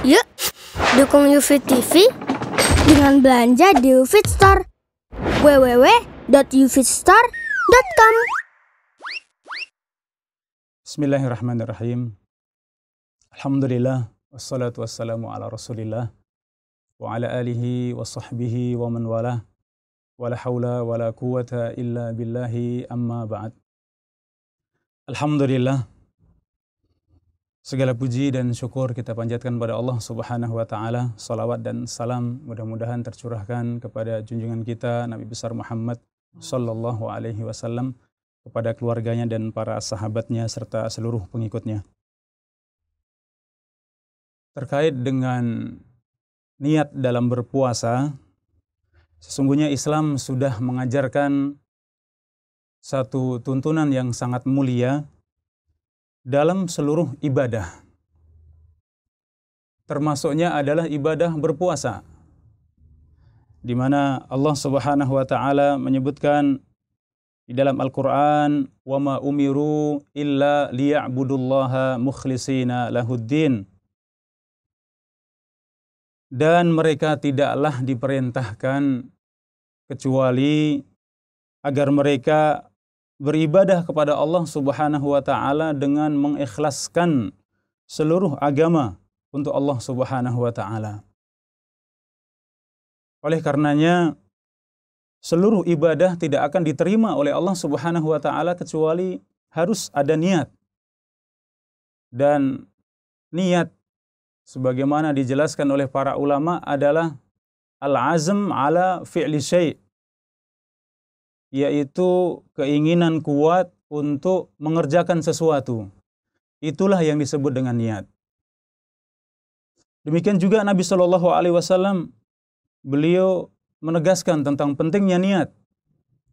Yuk, dukung UFIT TV dengan belanja di UFIT Store. www.ufitstore.com Bismillahirrahmanirrahim. Alhamdulillah wassalatu wassalamu ala Rasulillah wa ala alihi wa sahbihi wa man wala wa la hawla wa la quwata illa billahi amma ba'd. Alhamdulillah Segala puji dan syukur kita panjatkan pada Allah Subhanahu wa taala. Salawat dan salam mudah-mudahan tercurahkan kepada junjungan kita Nabi besar Muhammad sallallahu alaihi wasallam kepada keluarganya dan para sahabatnya serta seluruh pengikutnya. Terkait dengan niat dalam berpuasa, sesungguhnya Islam sudah mengajarkan satu tuntunan yang sangat mulia dalam seluruh ibadah. Termasuknya adalah ibadah berpuasa. Di mana Allah Subhanahu wa taala menyebutkan di dalam Al-Qur'an, "Wa ma umiru illa liya'budullaha mukhlishina lahuddin." Dan mereka tidaklah diperintahkan kecuali agar mereka beribadah kepada Allah Subhanahu wa taala dengan mengikhlaskan seluruh agama untuk Allah Subhanahu wa taala. Oleh karenanya seluruh ibadah tidak akan diterima oleh Allah Subhanahu wa taala kecuali harus ada niat. Dan niat sebagaimana dijelaskan oleh para ulama adalah al-azm ala fi'li syai' yaitu keinginan kuat untuk mengerjakan sesuatu. Itulah yang disebut dengan niat. Demikian juga Nabi Shallallahu Alaihi Wasallam beliau menegaskan tentang pentingnya niat.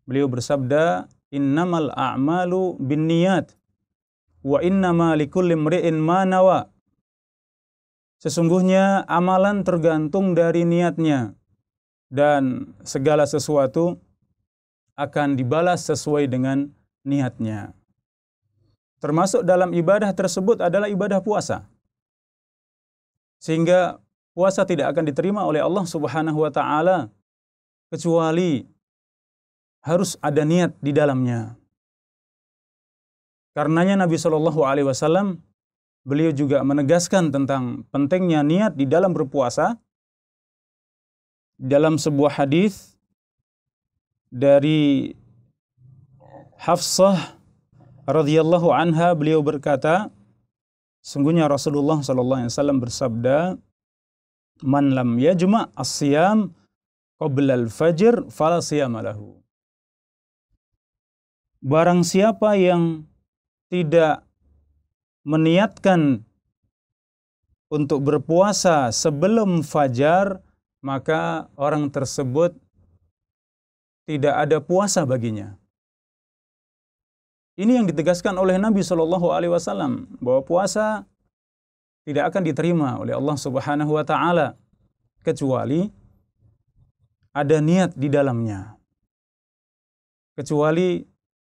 Beliau bersabda, Innamal a'malu bin niat wa innama likulli mri'in ma nawa. Sesungguhnya amalan tergantung dari niatnya dan segala sesuatu akan dibalas sesuai dengan niatnya. Termasuk dalam ibadah tersebut adalah ibadah puasa. Sehingga puasa tidak akan diterima oleh Allah Subhanahu wa taala kecuali harus ada niat di dalamnya. Karenanya Nabi Shallallahu alaihi wasallam beliau juga menegaskan tentang pentingnya niat di dalam berpuasa dalam sebuah hadis dari Hafsah radhiyallahu anha beliau berkata sungguhnya Rasulullah sallallahu alaihi wasallam bersabda man lam yajma as-siyam qabla al-fajr fala Barang siapa yang tidak meniatkan untuk berpuasa sebelum fajar, maka orang tersebut tidak ada puasa baginya. Ini yang ditegaskan oleh Nabi Shallallahu Alaihi Wasallam bahwa puasa tidak akan diterima oleh Allah Subhanahu Wa Taala kecuali ada niat di dalamnya. Kecuali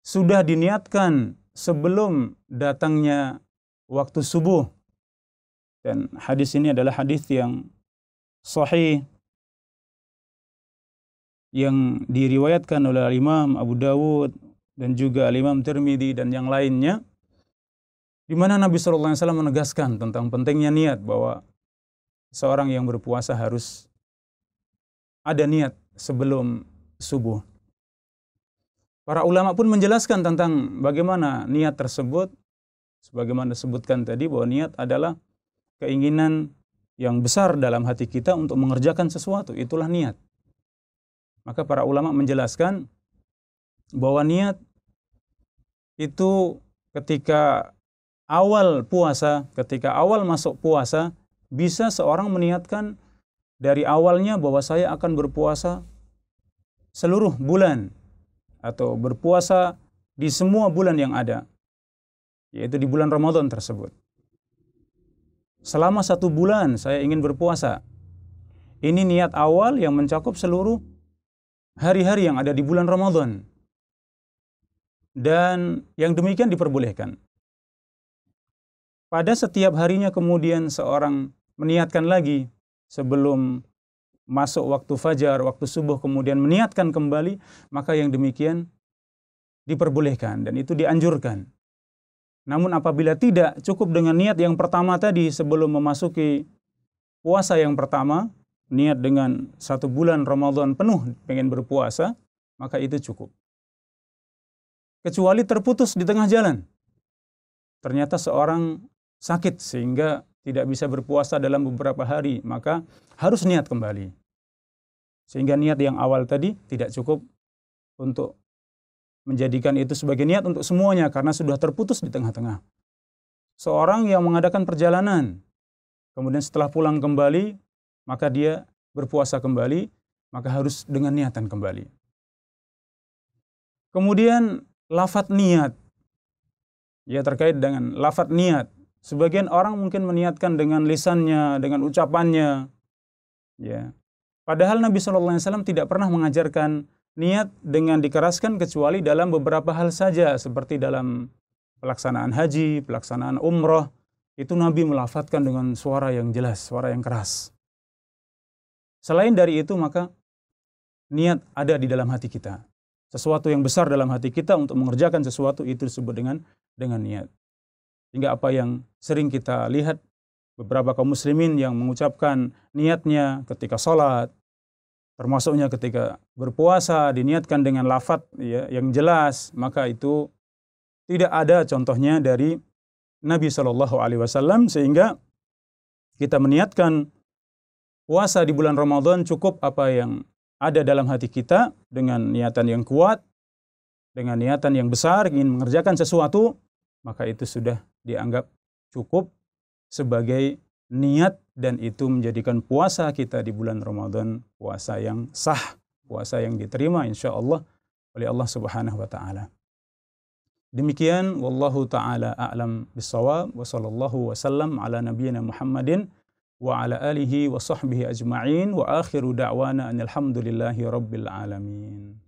sudah diniatkan sebelum datangnya waktu subuh. Dan hadis ini adalah hadis yang sahih yang diriwayatkan oleh Imam Abu Dawud dan juga Imam Tirmidzi dan yang lainnya di mana Nabi SAW menegaskan tentang pentingnya niat bahwa seorang yang berpuasa harus ada niat sebelum subuh. Para ulama pun menjelaskan tentang bagaimana niat tersebut sebagaimana disebutkan tadi bahwa niat adalah keinginan yang besar dalam hati kita untuk mengerjakan sesuatu, itulah niat. Maka para ulama menjelaskan bahwa niat itu ketika awal puasa, ketika awal masuk puasa, bisa seorang meniatkan dari awalnya bahwa saya akan berpuasa seluruh bulan atau berpuasa di semua bulan yang ada, yaitu di bulan Ramadan tersebut. Selama satu bulan saya ingin berpuasa. Ini niat awal yang mencakup seluruh hari-hari yang ada di bulan Ramadan. Dan yang demikian diperbolehkan. Pada setiap harinya kemudian seorang meniatkan lagi sebelum masuk waktu fajar, waktu subuh kemudian meniatkan kembali, maka yang demikian diperbolehkan dan itu dianjurkan. Namun apabila tidak cukup dengan niat yang pertama tadi sebelum memasuki puasa yang pertama, niat dengan satu bulan Ramadan penuh pengen berpuasa, maka itu cukup. Kecuali terputus di tengah jalan. Ternyata seorang sakit sehingga tidak bisa berpuasa dalam beberapa hari, maka harus niat kembali. Sehingga niat yang awal tadi tidak cukup untuk menjadikan itu sebagai niat untuk semuanya karena sudah terputus di tengah-tengah. Seorang yang mengadakan perjalanan, kemudian setelah pulang kembali, maka dia berpuasa kembali, maka harus dengan niatan kembali. Kemudian lafat niat, ya terkait dengan lafat niat. Sebagian orang mungkin meniatkan dengan lisannya, dengan ucapannya, ya. Padahal Nabi SAW tidak pernah mengajarkan niat dengan dikeraskan kecuali dalam beberapa hal saja seperti dalam pelaksanaan haji, pelaksanaan umroh itu Nabi melafatkan dengan suara yang jelas, suara yang keras. Selain dari itu maka niat ada di dalam hati kita. Sesuatu yang besar dalam hati kita untuk mengerjakan sesuatu itu disebut dengan dengan niat. Hingga apa yang sering kita lihat beberapa kaum muslimin yang mengucapkan niatnya ketika sholat, termasuknya ketika berpuasa diniatkan dengan lafat ya, yang jelas maka itu tidak ada contohnya dari Nabi Shallallahu Alaihi Wasallam sehingga kita meniatkan puasa di bulan Ramadan cukup apa yang ada dalam hati kita dengan niatan yang kuat dengan niatan yang besar ingin mengerjakan sesuatu maka itu sudah dianggap cukup sebagai niat dan itu menjadikan puasa kita di bulan Ramadan puasa yang sah, puasa yang diterima insya Allah oleh Allah Subhanahu wa taala. Demikian wallahu taala a'lam bissawab wa sallallahu wasallam ala nabiyyina Muhammadin wa ala alihi wa sahbihi ajma'in wa akhiru da'wana anil hamdulillahi rabbil alamin.